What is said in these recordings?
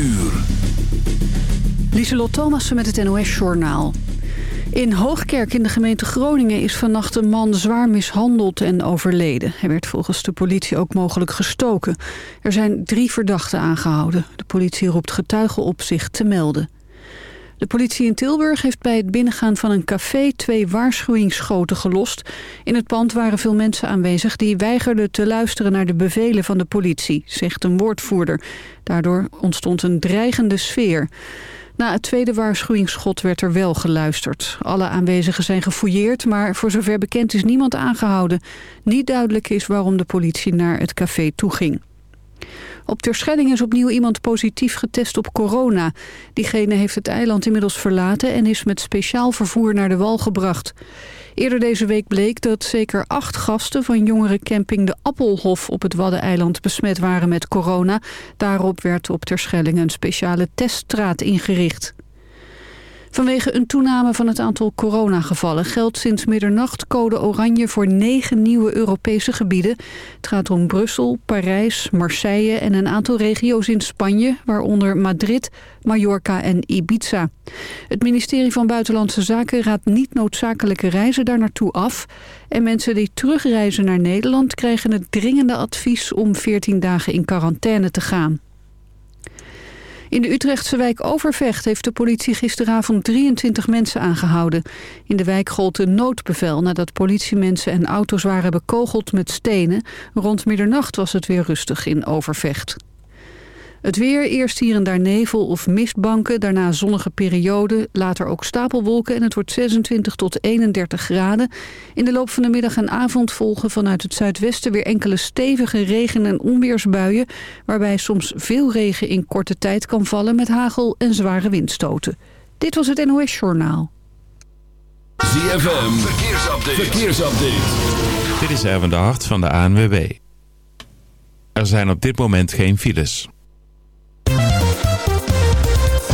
uur. Lieselot met het NOS-journaal. In Hoogkerk in de gemeente Groningen is vannacht een man zwaar mishandeld en overleden. Hij werd volgens de politie ook mogelijk gestoken. Er zijn drie verdachten aangehouden. De politie roept getuigen op zich te melden. De politie in Tilburg heeft bij het binnengaan van een café twee waarschuwingsschoten gelost. In het pand waren veel mensen aanwezig die weigerden te luisteren naar de bevelen van de politie, zegt een woordvoerder. Daardoor ontstond een dreigende sfeer. Na het tweede waarschuwingsschot werd er wel geluisterd. Alle aanwezigen zijn gefouilleerd, maar voor zover bekend is niemand aangehouden. Niet duidelijk is waarom de politie naar het café toeging. Op Terschelling is opnieuw iemand positief getest op corona. Diegene heeft het eiland inmiddels verlaten en is met speciaal vervoer naar de wal gebracht. Eerder deze week bleek dat zeker acht gasten van jongerencamping De Appelhof op het Waddeneiland besmet waren met corona. Daarop werd op Terschelling een speciale teststraat ingericht. Vanwege een toename van het aantal coronagevallen geldt sinds middernacht code oranje voor negen nieuwe Europese gebieden. Het gaat om Brussel, Parijs, Marseille en een aantal regio's in Spanje, waaronder Madrid, Mallorca en Ibiza. Het ministerie van Buitenlandse Zaken raadt niet noodzakelijke reizen daar naartoe af. En mensen die terugreizen naar Nederland krijgen het dringende advies om 14 dagen in quarantaine te gaan. In de Utrechtse wijk Overvecht heeft de politie gisteravond 23 mensen aangehouden. In de wijk gold een noodbevel nadat politiemensen en auto's waren bekogeld met stenen. Rond middernacht was het weer rustig in Overvecht. Het weer, eerst hier en daar nevel of mistbanken, daarna zonnige periode, later ook stapelwolken en het wordt 26 tot 31 graden. In de loop van de middag en avond volgen vanuit het zuidwesten weer enkele stevige regen- en onweersbuien, waarbij soms veel regen in korte tijd kan vallen met hagel en zware windstoten. Dit was het NOS Journaal. ZFM, verkeersupdate. verkeersupdate. Dit is Erwin de Hart van de ANWB. Er zijn op dit moment geen files.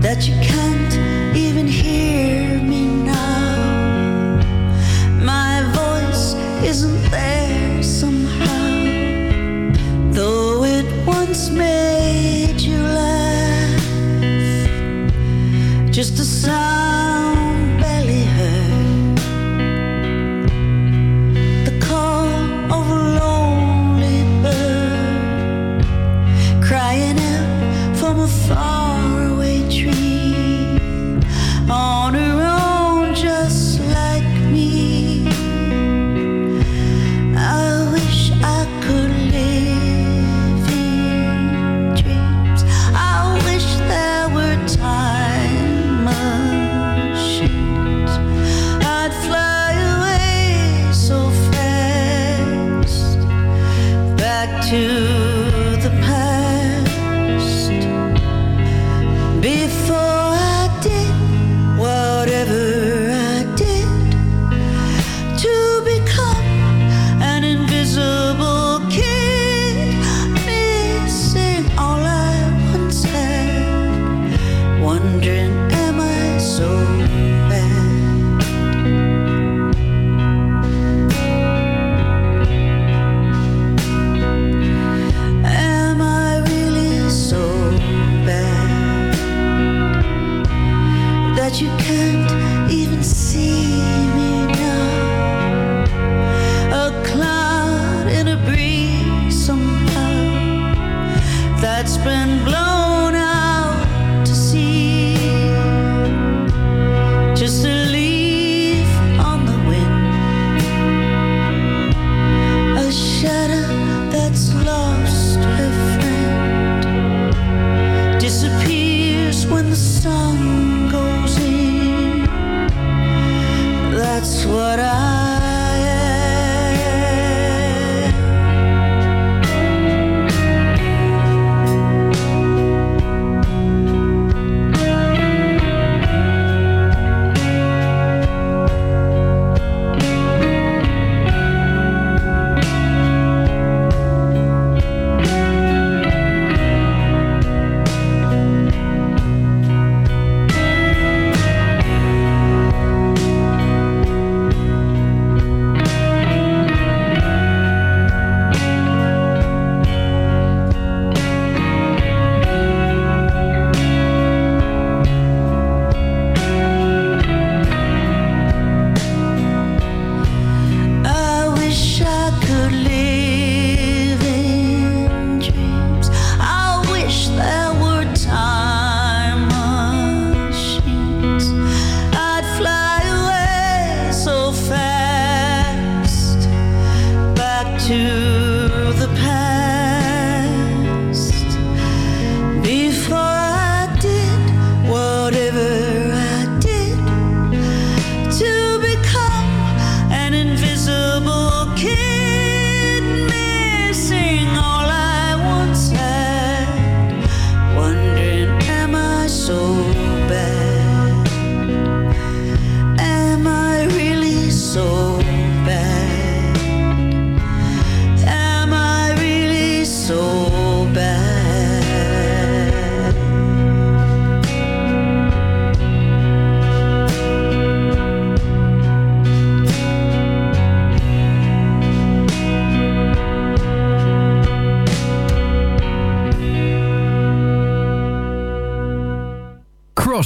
that you can't.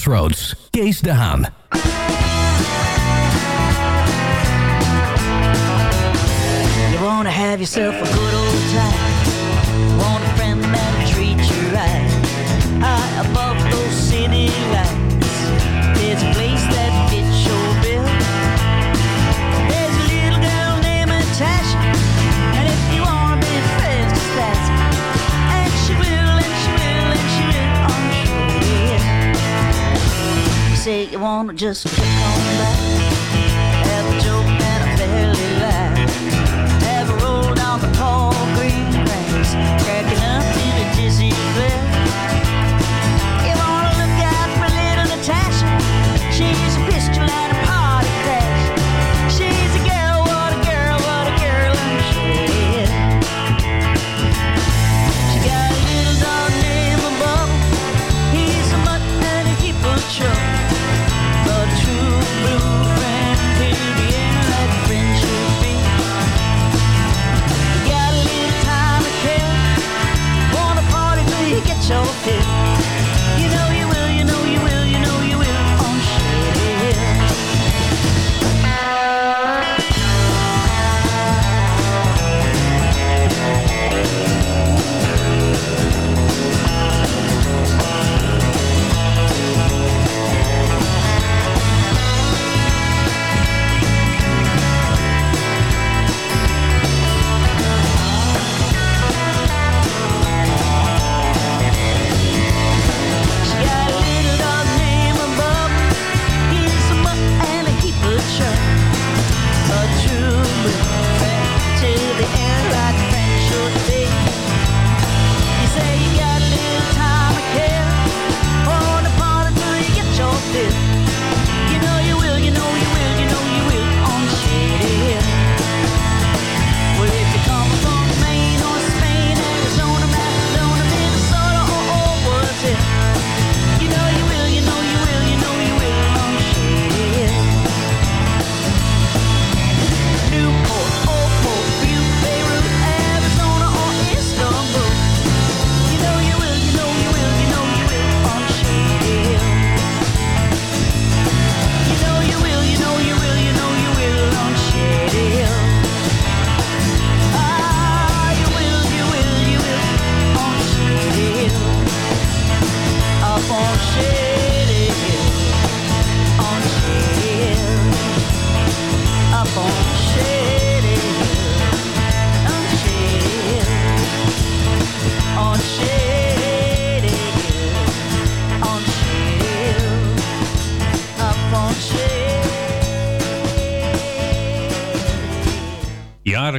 Crossroads. Kees de Haan. You wanna have yourself a good old time. Want a friend that'll treat you right. High above those city lights. say you wanna just kick on back. Have a joke and a belly laugh. Have a roll down the tall green grass, cracking up in a dizzy glare.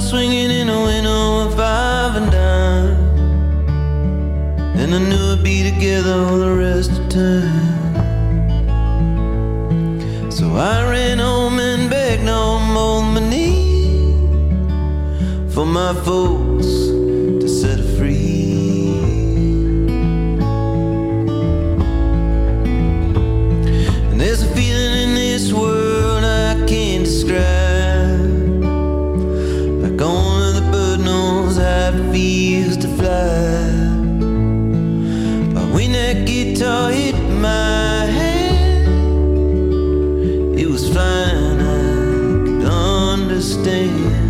Guitar swinging in a window of five and dime. And I knew we'd be together all the rest of time. So I ran home and begged on both my knees for my folks to set free. And there's a feeling in this world I can't describe. Understand.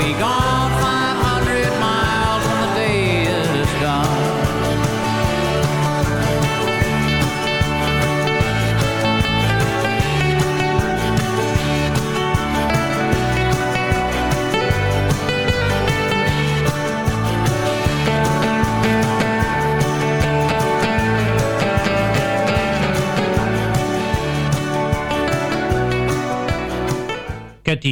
be gone.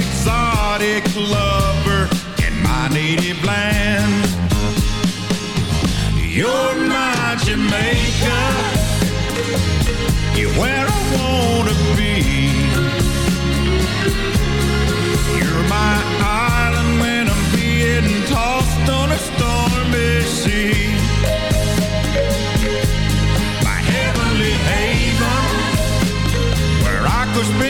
exotic lover in my native land. You're my Jamaica. You're where I wanna be. You're my island when I'm being tossed on a stormy sea. My heavenly haven, where I could spend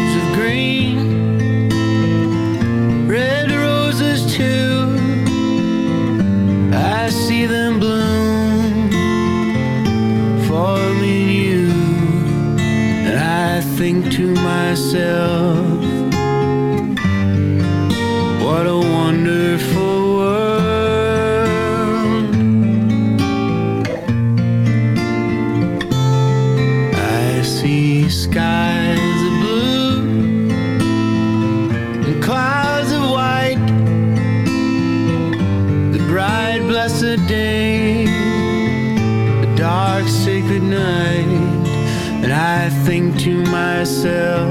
to myself, myself,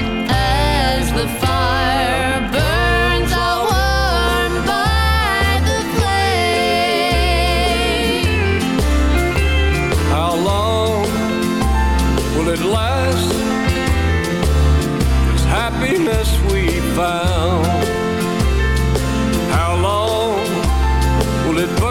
found. How long will it burn?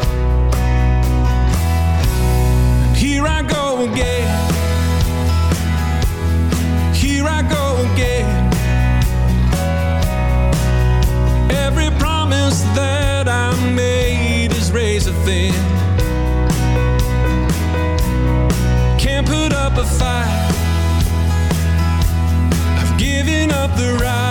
I've given up the right.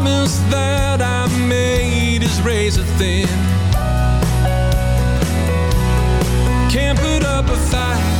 promise that I made is razor thin. Can't put up a fight